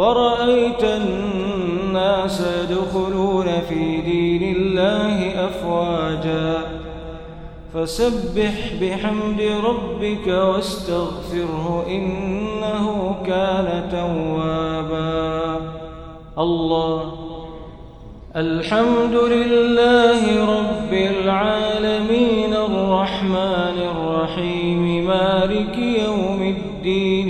ورأيت الناس يدخلون في دين الله أفواجا. فسبح بحمد ربك واستغفره إنه كان توابا. الله الحمد لله رب العالمين الرحمن الرحيم مالك يوم الدين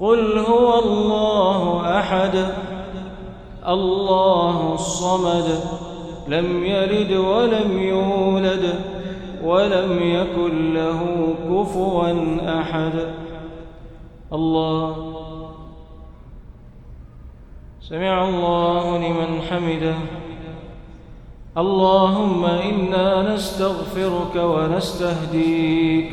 قل هو الله أحد الله الصمد لم يلد ولم يولد ولم يكن له كفوا أحد. الله. سمع الله لمن حمده. اللهم إنا نستغفرك ونستهديك.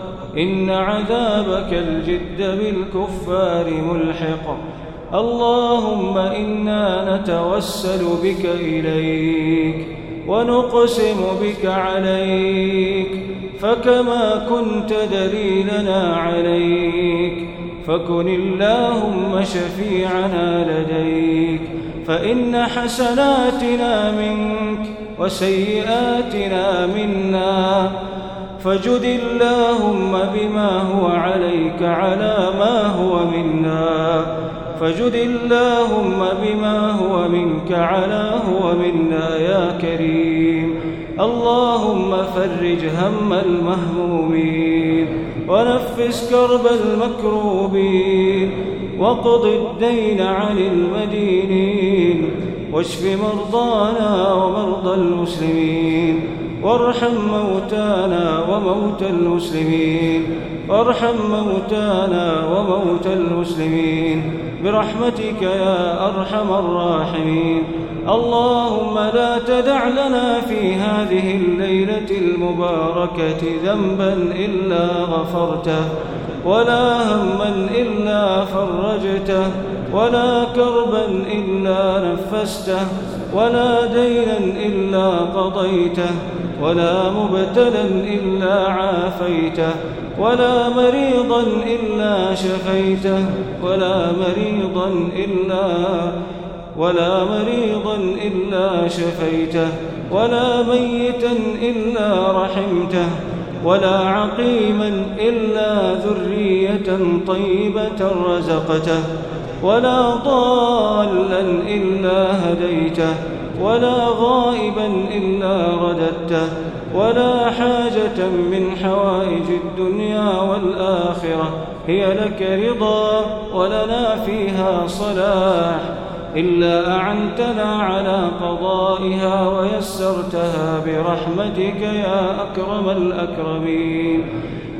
إن عذابك الجد بالكفار ملحق. اللهم إنا نتوسل بك إليك ونقسم بك عليك. فكما كنت دليلنا عليك. فكن اللهم شفيعنا لديك. فإن حسناتنا منك وسيئاتنا منا. فجد اللهم بما هو عليك على ما هو منا. فجد اللهم بما هو منك على هو منا يا كريم. اللهم فرج هم المهمومين ونفس كرب المكروبين وقض الدين عن المدينين واشف مرضانا ومرضى المسلمين. وارحم موتانا وموتى المسلمين. وارحم موتانا وموتى المسلمين. برحمتك يا أرحم الراحمين. اللهم لا تدع لنا في هذه الليلة المباركة ذنبا إلا غفرته ولا هما إلا فرجته ولا كربا إلا نفسته ولا دينا إلا قضيته. ولا مبتلا إلا عافيته ولا مريضا إلا شفيته ولا مريضا إلا ولا مريضا إلا شفيته ولا ميتا إلا رحمته ولا عقيما إلا ذرية طيبة رزقته ولا ضالا إلا هديته. ولا غائبا إلا رددته ولا حاجة من حوائج الدنيا والآخرة. هي لك رضا ولنا فيها صلاح. إلا أعنتنا على قضائها ويسرتها برحمتك يا أكرم الأكرمين.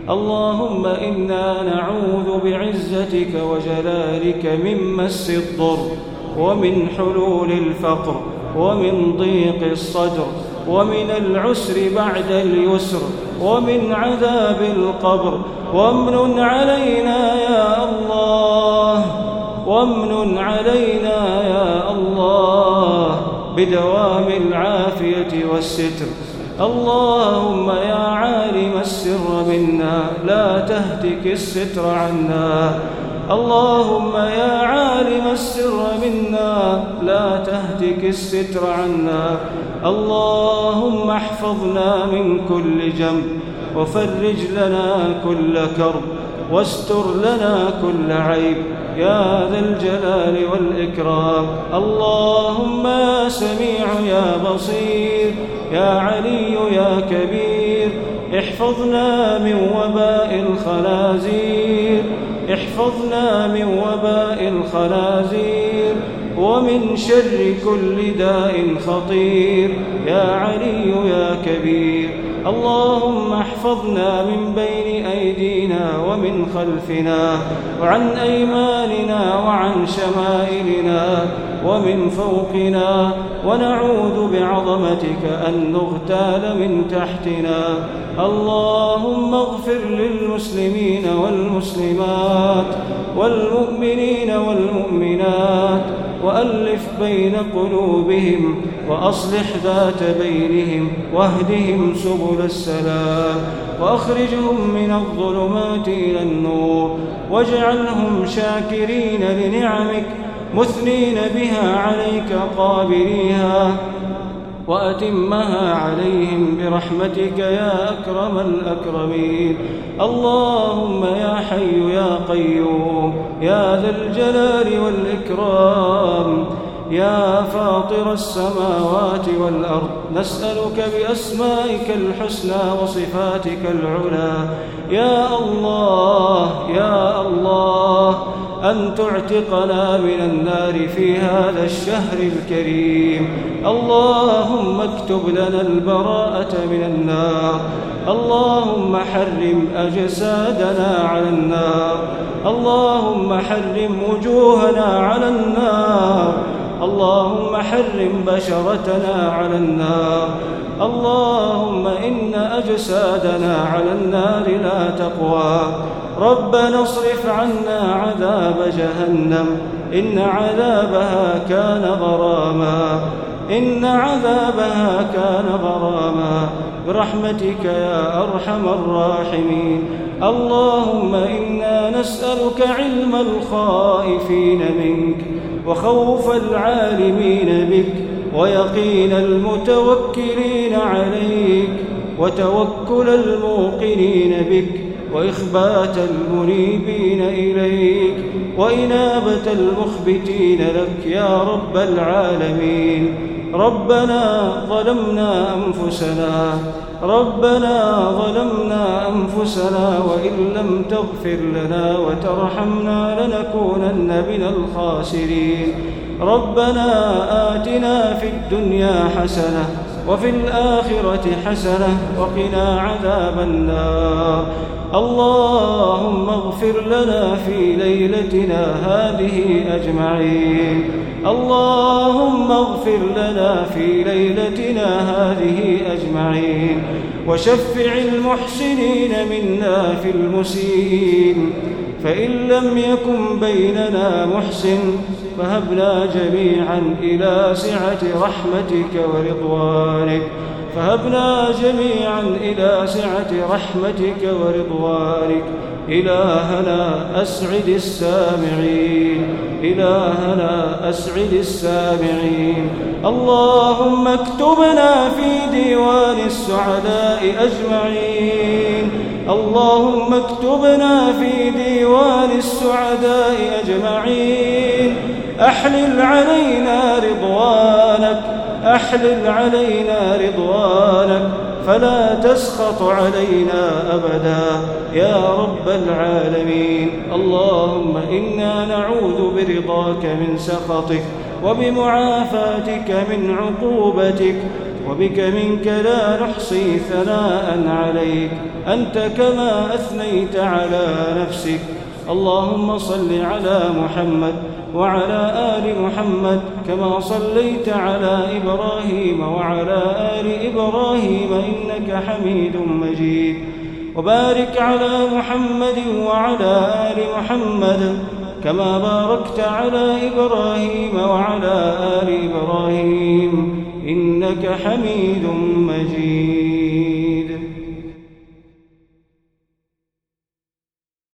اللهم إنا نعوذ بعزتك وجلالك من مس الضر ومن حلول الفقر. ومن ضيق الصدر ومن العسر بعد اليسر ومن عذاب القبر. وامن علينا يا الله وامن علينا يا الله بدوام العافية والستر. اللهم يا عالم السر منا لا تهتك الستر عنا. اللهم يا عالم السر منا لا تهتك الستر عنا. اللهم احفظنا من كل جنب وفرج لنا كل كرب واستر لنا كل عيب. يا ذا الجلال والإكرام. اللهم يا سميع يا بصير يا علي يا كبير احفظنا من وباء الخنازير. احفظنا من وباء الخنازير ومن شر كل داء خطير. يا علي يا كبير اللهم احفظنا من بين أيدينا ومن خلفنا وعن أيماننا وعن شمائلنا ومن فوقنا ونعوذ بعظمتك أن نغتال من تحتنا. اللهم اغفر للمسلمين والمسلمات والمؤمنين والمؤمنات وألف بين قلوبهم وأصلح ذات بينهم واهدهم سبل السلام. وأخرجهم من الظلمات إلى النور واجعلهم شاكرين لنعمك مثنين بها عليك قابليها وأتمها عليهم برحمتك يا أكرم الأكرمين. اللهم يا حي يا قيوم يا ذا الجلال والإكرام يا فاطر السماوات والأرض نسألك بأسمائك الحسنى وصفاتك العلى. يا الله يا أن تعتقنا من النار في هذا الشهر الكريم. اللهم اكتب لنا البراءة من النار. اللهم حرم أجسادنا على النار. اللهم حرم وجوهنا على النار. اللهم حرم بشرتنا على النار. اللهم إن أجسادنا على النار لا تقوى. ربنا اصرف عنا عذاب جهنم إن عذابها كان غراما. إن عذابها كان غراما. برحمتك يا أرحم الراحمين. اللهم إنا نسألك علم الخائفين منك وخوف العالمين بك ويقين المتوكلين عليك وتوكل الموقنين بك. وإخبات المنيبين إليك وإنابة المخبتين لك يا رب العالمين ربنا ظلمنا أنفسنا ربنا ظلمنا أنفسنا وإن لم تغفر لنا وترحمنا لنكونن من الخاسرين ربنا آتنا في الدنيا حسنة وفي الآخرة حسنة وقنا عذاب النار. اللهم اغفر لنا في ليلتنا هذه أجمعين. اللهم اغفر لنا في ليلتنا هذه أجمعين. وشفع المحسنين منا في المسيئين. فإن لم يكن بيننا محسن فهبنا جميعا إلى سعة رحمتك ورضوانك. فهبنا جميعا إلى سعة رحمتك ورضوانك. إلهنا أسعد السامعين. إلهنا أسعد السامعين. اللهم اكتبنا في ديوان السعداء أجمعين. اللهم اكتبنا في ديوان السعداء أجمعين. أحلل علينا رضوانك أحلل علينا رضوانك فلا تسخط علينا أبدا. يا رب العالمين اللهم إنا نعوذ برضاك من سخطك وبمعافاتك من عقوبتك وبك منك لا نحصي ثناء عليك. أنت كما أثنيت على نفسك. اللهم صل على محمد وعلى آل محمد كما صليت على إبراهيم وعلى آل إبراهيم إنك حميد مجيد. وبارك على محمد وعلى آل محمد كما باركت على إبراهيم وعلى آل إبراهيم. إنك حميد مجيد.